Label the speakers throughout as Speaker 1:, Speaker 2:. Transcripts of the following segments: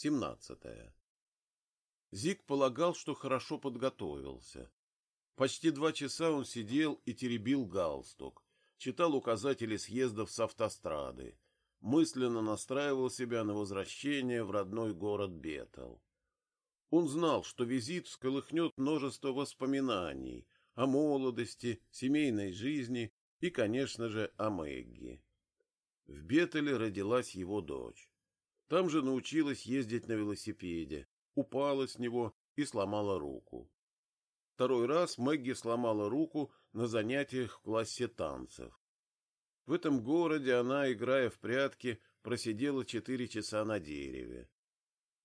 Speaker 1: 17. Зик полагал, что хорошо подготовился. Почти два часа он сидел и теребил галстук, читал указатели съездов с автострады, мысленно настраивал себя на возвращение в родной город Бетел. Он знал, что визит всколыхнет множество воспоминаний о молодости, семейной жизни и, конечно же, о Мэгги. В Бетеле родилась его дочь. Там же научилась ездить на велосипеде, упала с него и сломала руку. Второй раз Мэгги сломала руку на занятиях в классе танцев. В этом городе она, играя в прятки, просидела четыре часа на дереве.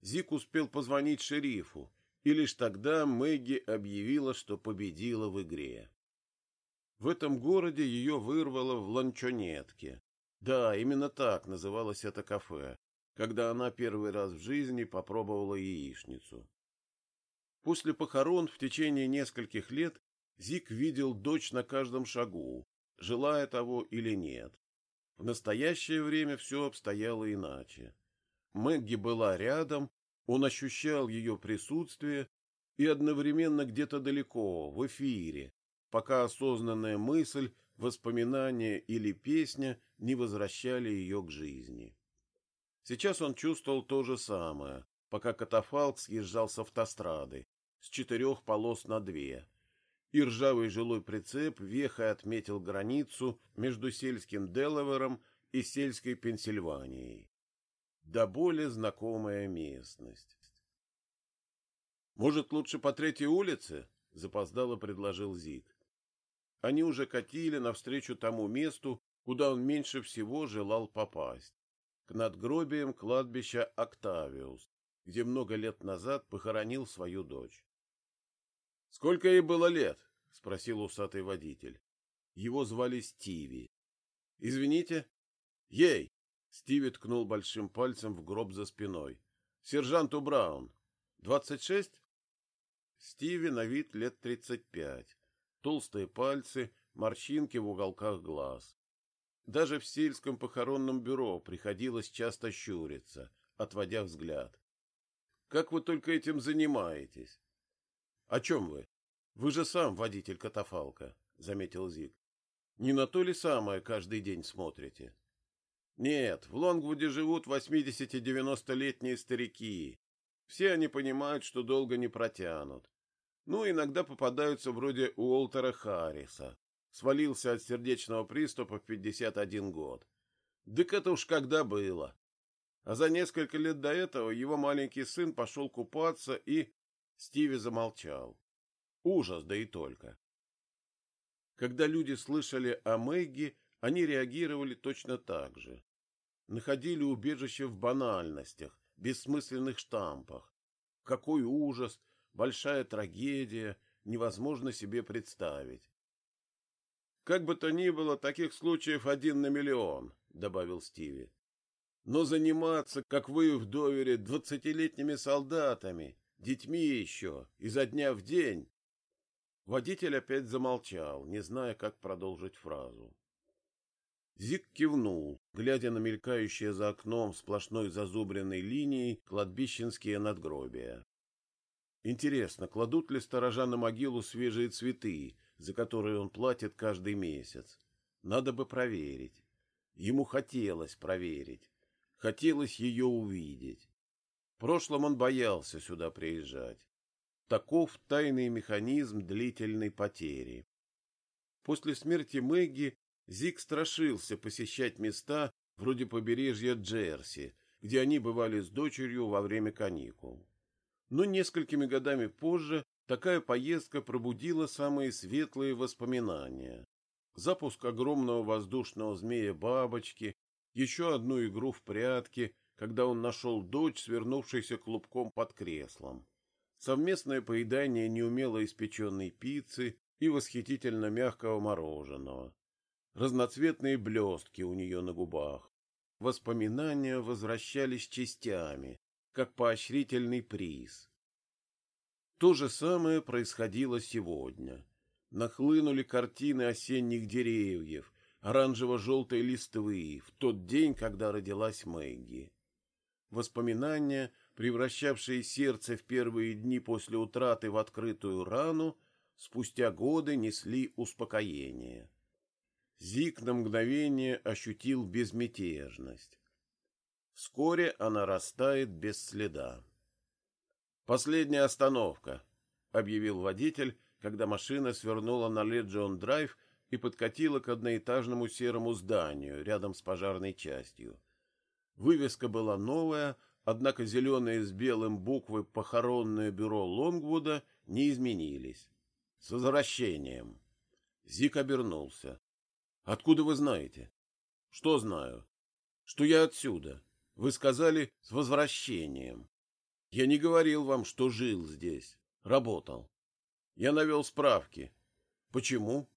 Speaker 1: Зик успел позвонить шерифу, и лишь тогда Мэгги объявила, что победила в игре. В этом городе ее вырвало в ланчонетке. Да, именно так называлось это кафе, когда она первый раз в жизни попробовала яичницу. После похорон в течение нескольких лет Зик видел дочь на каждом шагу, желая того или нет. В настоящее время все обстояло иначе. Мэгги была рядом, он ощущал ее присутствие и одновременно где-то далеко, в эфире, пока осознанная мысль, воспоминание или песня не возвращали ее к жизни. Сейчас он чувствовал то же самое, пока катафалк съезжал с автострады, с четырех полос на две, и ржавый жилой прицеп вехой отметил границу между сельским Делавером и сельской Пенсильванией. Да более знакомая местность. «Может, лучше по третьей улице?» — запоздало предложил Зик они уже катили навстречу тому месту, куда он меньше всего желал попасть, к надгробиям кладбища Октавиус, где много лет назад похоронил свою дочь. — Сколько ей было лет? — спросил усатый водитель. Его звали Стиви. — Извините? — Ей! — Стиви ткнул большим пальцем в гроб за спиной. — Сержанту Браун. — Двадцать шесть? Стиви на вид лет тридцать пять толстые пальцы, морщинки в уголках глаз. Даже в сельском похоронном бюро приходилось часто щуриться, отводя взгляд. Как вы только этим занимаетесь? О чем вы? Вы же сам водитель катафалка, заметил Зик. Не на то ли самое каждый день смотрите? Нет, в Лонгвуде живут 80-90-летние старики. Все они понимают, что долго не протянут. Ну, иногда попадаются вроде Уолтера Харриса. Свалился от сердечного приступа в 51 год. Дык это уж когда было. А за несколько лет до этого его маленький сын пошел купаться и... Стиви замолчал. Ужас, да и только. Когда люди слышали о Мэгги, они реагировали точно так же. Находили убежище в банальностях, бессмысленных штампах. Какой ужас! большая трагедия, невозможно себе представить. Как бы то ни было, таких случаев один на миллион, добавил Стиви. Но заниматься, как вы в довере, двадцатилетними солдатами, детьми еще, изо дня в день. Водитель опять замолчал, не зная, как продолжить фразу. Зик кивнул, глядя на мелькающие за окном сплошной зазубренной линией кладбищенские надгробия. Интересно, кладут ли сторожа на могилу свежие цветы, за которые он платит каждый месяц? Надо бы проверить. Ему хотелось проверить. Хотелось ее увидеть. В прошлом он боялся сюда приезжать. Таков тайный механизм длительной потери. После смерти Мэгги Зик страшился посещать места вроде побережья Джерси, где они бывали с дочерью во время каникул но несколькими годами позже такая поездка пробудила самые светлые воспоминания. Запуск огромного воздушного змея-бабочки, еще одну игру в прятки, когда он нашел дочь, свернувшейся клубком под креслом, совместное поедание неумело испеченной пиццы и восхитительно мягкого мороженого, разноцветные блестки у нее на губах. Воспоминания возвращались частями, как поощрительный приз. То же самое происходило сегодня. Нахлынули картины осенних деревьев, оранжево-желтой листвы, в тот день, когда родилась Мэгги. воспоминания, превращавшие сердце в первые дни после утраты в открытую рану, спустя годы несли успокоение. Зик на мгновение ощутил безмятежность. Вскоре она растает без следа. «Последняя остановка», — объявил водитель, когда машина свернула на Леджион-драйв и подкатила к одноэтажному серому зданию рядом с пожарной частью. Вывеска была новая, однако зеленые с белым буквы «Похоронное бюро Лонгвуда» не изменились. «С возвращением!» Зик обернулся. «Откуда вы знаете?» «Что знаю?» «Что я отсюда. Вы сказали «с возвращением». Я не говорил вам, что жил здесь. Работал. Я навел справки. Почему?»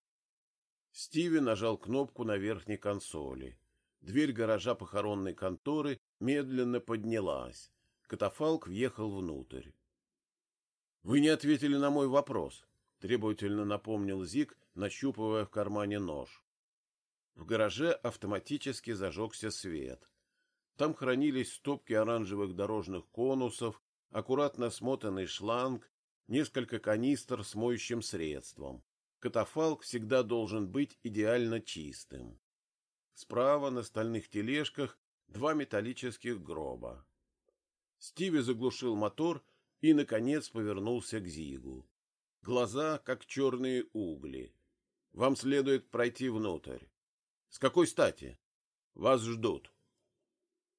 Speaker 1: Стиви нажал кнопку на верхней консоли. Дверь гаража похоронной конторы медленно поднялась. Катафалк въехал внутрь. «Вы не ответили на мой вопрос», — требовательно напомнил Зик, нащупывая в кармане нож. В гараже автоматически зажегся свет. Там хранились стопки оранжевых дорожных конусов, аккуратно смотанный шланг, несколько канистр с моющим средством. Катафалк всегда должен быть идеально чистым. Справа на стальных тележках два металлических гроба. Стиви заглушил мотор и, наконец, повернулся к Зигу. Глаза, как черные угли. Вам следует пройти внутрь. С какой стати? Вас ждут.